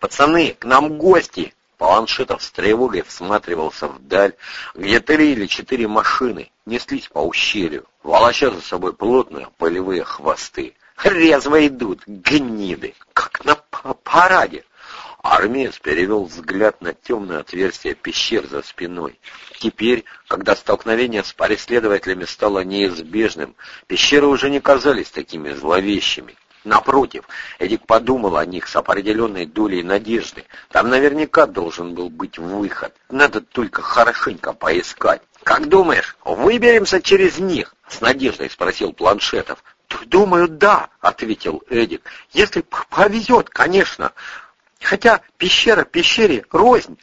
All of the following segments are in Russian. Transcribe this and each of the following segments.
пацаны, к нам гости!» Планшетов с тревогой всматривался вдаль, где три или четыре машины неслись по ущелью, волоча за собой плотные полевые хвосты. Резво идут, гниды, как на параде. Армеец перевел взгляд на темное отверстие пещер за спиной. Теперь, когда столкновение с преследователями стало неизбежным, пещеры уже не казались такими зловещими. Напротив, Эдик подумал о них с определенной долей надежды. Там наверняка должен был быть выход. Надо только хорошенько поискать. «Как думаешь, выберемся через них?» — с надеждой спросил Планшетов. «Думаю, да», — ответил Эдик. «Если повезет, конечно. Хотя пещера пещере рознь.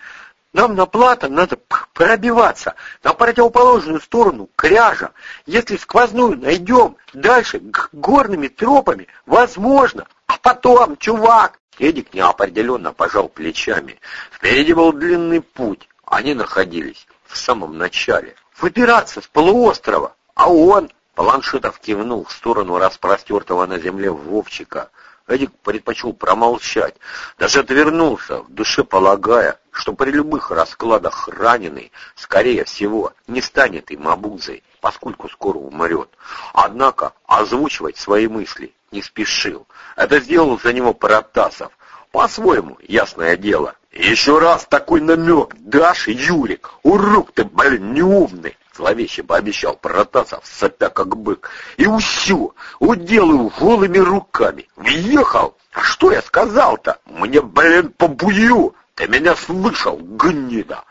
Нам на плато надо пробиваться на противоположную сторону кряжа. Если сквозную найдем, дальше горными тропами, возможно. А потом, чувак, Эдик неопределенно пожал плечами. Впереди был длинный путь. Они находились в самом начале. Выбираться с полуострова. А он, Планшетов кивнул в сторону распростертого на земле Вовчика. Эдик предпочел промолчать, даже отвернулся, в душе полагая, что при любых раскладах раненый, скорее всего, не станет им обузой, поскольку скоро умрет. Однако озвучивать свои мысли не спешил. Это сделал за него Протасов. По-своему, ясное дело. Еще раз такой намек, Даша, Юрик, урок ты, блин, неумный. Зловеще пообещал Протасов, сопя как бык. И усю, уделаю голыми руками. Въехал? А что я сказал-то? Мне, блин, побую. Ты меня слышал, гнида.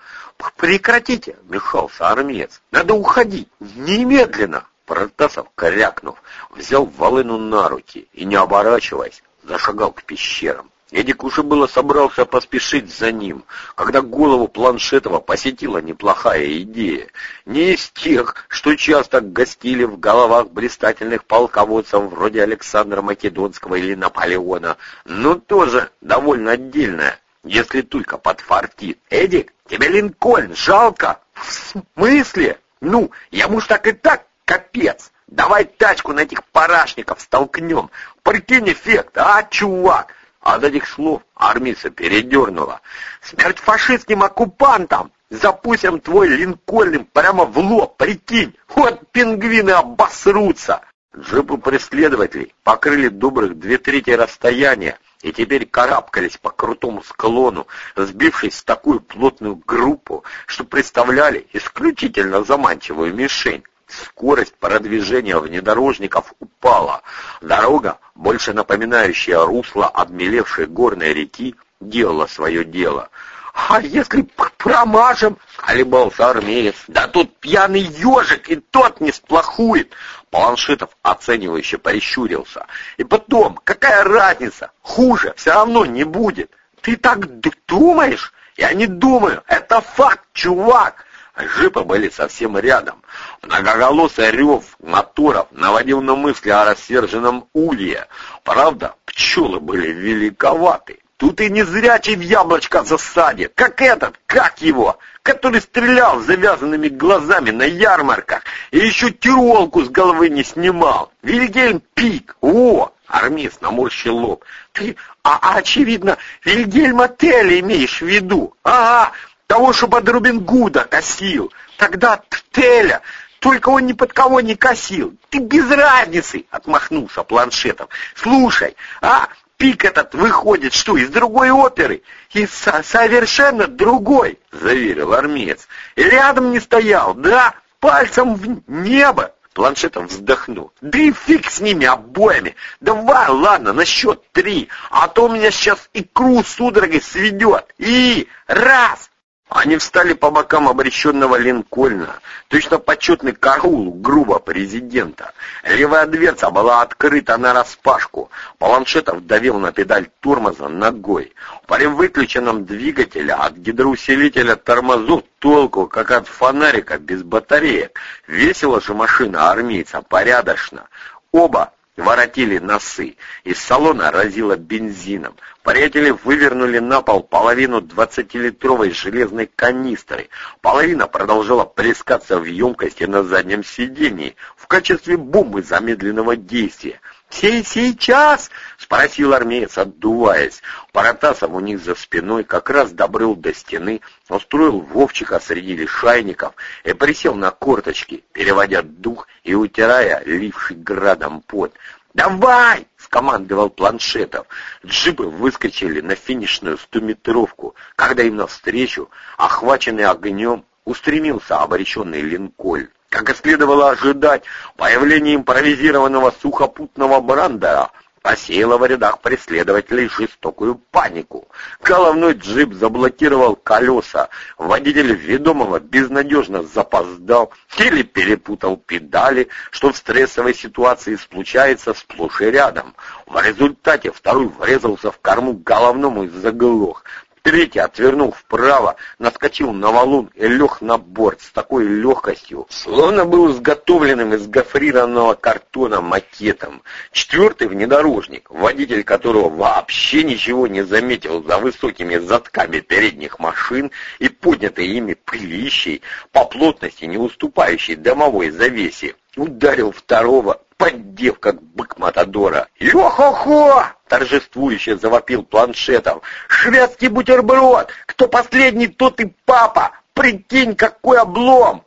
Прекратите, мешался армеец. Надо уходить, немедленно. Протасов, корякнув, взял волыну на руки и, не оборачиваясь, зашагал к пещерам. Эдик уже было собрался поспешить за ним, когда голову Планшетова посетила неплохая идея. Не из тех, что часто гостили в головах блистательных полководцев вроде Александра Македонского или Наполеона, но тоже довольно отдельная, если только подфартит. «Эдик, тебе Линкольн жалко?» «В смысле? Ну, ему ж так и так капец!» Давай тачку на этих парашников столкнем. Прикинь эффект, а, чувак? От этих слов армица передернула. «Смерть фашистским оккупантам! Запустим твой Линкольн прямо в лоб, прикинь! Вот пингвины обосрутся!» Джипы преследователей покрыли добрых две трети расстояния и теперь карабкались по крутому склону, сбившись в такую плотную группу, что представляли исключительно заманчивую мишень. Скорость продвижения внедорожников упала. Дорога, больше напоминающая русло обмелевшей горной реки, делала свое дело. «А если промажем?» — колебался армеец. «Да тут пьяный ежик, и тот не сплохует!» Планшетов оценивающе прищурился. «И потом, какая разница? Хуже все равно не будет!» «Ты так думаешь?» «Я не думаю, это факт, чувак!» Джипы были совсем рядом. Многоголосый рев моторов наводил на мысли о рассерженном улье. Правда, пчелы были великоваты. Тут и не зрячий в яблочко засадит, как этот, как его, который стрелял завязанными глазами на ярмарках и еще тиролку с головы не снимал. Вильгельм Пик, о, армист наморщил лоб. Ты, а, а очевидно, Вильгельма Телли имеешь в виду? Ага, того, что под Рубин Гуда косил. Тогда Теля, только он ни под кого не косил. Ты без разницы, отмахнулся планшетом. Слушай, а пик этот выходит что, из другой оперы? Из со совершенно другой, заверил армеец. Рядом не стоял, да, пальцем в небо. Планшетом вздохнул. Да и фиг с ними обоими. Давай, ладно, на счет три, а то у меня сейчас икру судорогой сведет. И раз, они встали по бокам обреченного Линкольна, точно почетный караул грубо президента. Левая дверца была открыта нараспашку. Планшетов давил на педаль тормоза ногой. При выключенном двигателе от гидроусилителя тормозов толку, как от фонарика без батареек. Весело же машина армейца, порядочно. Оба воротили носы. Из салона разило бензином. Приятели вывернули на пол половину двадцатилитровой железной канистры. Половина продолжала плескаться в емкости на заднем сидении в качестве бомбы замедленного действия. Сейчас?» — спросил армеец, отдуваясь. Паратасов у них за спиной как раз добрыл до стены, устроил Вовчика среди лишайников и присел на корточки, переводя дух и утирая ливший градом пот. «Давай!» — скомандовал Планшетов. Джипы выскочили на финишную стометровку, когда им навстречу, охваченный огнем, устремился обреченный Линкольн. Как и следовало ожидать, появление импровизированного сухопутного брандера посеяло в рядах преследователей жестокую панику. Головной джип заблокировал колеса, водитель ведомого безнадежно запоздал или перепутал педали, что в стрессовой ситуации случается сплошь и рядом. В результате второй врезался в корму головному и заглох. Третий, отвернув вправо, наскочил на валун и лег на борт с такой легкостью, словно был изготовленным из гофрированного картона макетом. Четвертый внедорожник, водитель которого вообще ничего не заметил за высокими задками передних машин и поднятой ими пылищей, по плотности не уступающей домовой завесе, ударил второго, поддев, как бык Матадора. «Йо-хо-хо!» — торжествующе завопил планшетом. «Шведский бутерброд! Кто последний, тот и папа! Прикинь, какой облом!»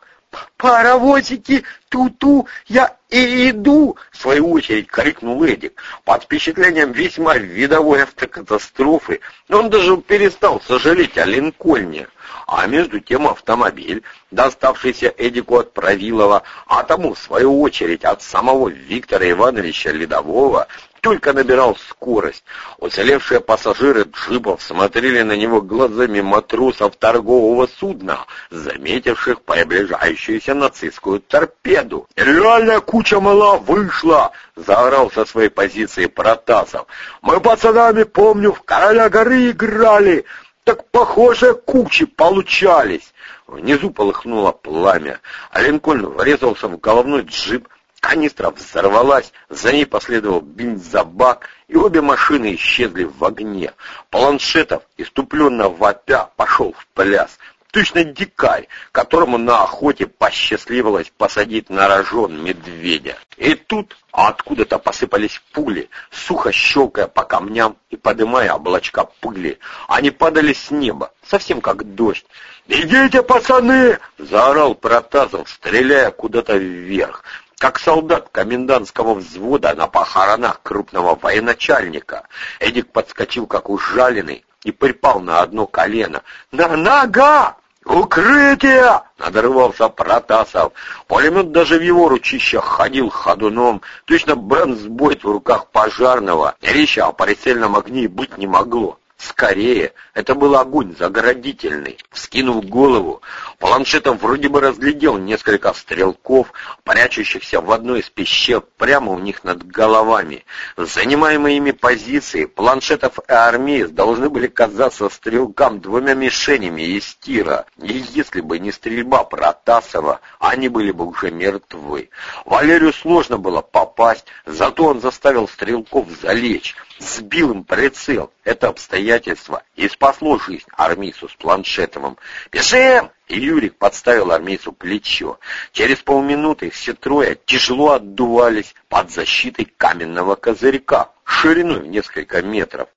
«Паровозики, ту-ту, я и иду!» — в свою очередь крикнул Эдик. Под впечатлением весьма видовой автокатастрофы он даже перестал сожалеть о Линкольне. А между тем автомобиль, доставшийся Эдику от Правилова, а тому, в свою очередь, от самого Виктора Ивановича Ледового, только набирал скорость. Уцелевшие пассажиры джипов смотрели на него глазами матросов торгового судна, заметивших приближающуюся нацистскую торпеду. «Реальная куча мала вышла!» — заорал со своей позиции Протасов. «Мы пацанами, помню, в «Короля горы» играли!» Так похоже, кучи получались. Внизу полыхнуло пламя, а Линкольн врезался в головной джип, Канистра взорвалась, за ней последовал бензобак, и обе машины исчезли в огне. Планшетов, иступленно вопя, пошел в пляс. Точно дикарь, которому на охоте посчастливилось посадить на рожон медведя. И тут откуда-то посыпались пули, сухо щелкая по камням и подымая облачка пыли. Они падали с неба, совсем как дождь. «Идите, пацаны!» — заорал Протазов, стреляя куда-то вверх как солдат комендантского взвода на похоронах крупного военачальника. Эдик подскочил, как ужаленный, и припал на одно колено. «На нога! «Укрытие!» — надрывался Протасов. Пулемет даже в его ручищах ходил ходуном. Точно бронзбойт в руках пожарного. Речи о прицельном огне быть не могло. Скорее, это был огонь заградительный. Вскинув голову, планшетом вроде бы разглядел несколько стрелков, прячущихся в одной из пещер прямо у них над головами. Занимаемые ими позиции планшетов и армеец должны были казаться стрелкам двумя мишенями из тира. И если бы не стрельба Протасова, они были бы уже мертвы. Валерию сложно было попасть, зато он заставил стрелков залечь сбил им прицел. Это обстоятельство и спасло жизнь армейцу с планшетовым. «Бежим!» И Юрик подставил армейцу плечо. Через полминуты все трое тяжело отдувались под защитой каменного козырька шириной в несколько метров.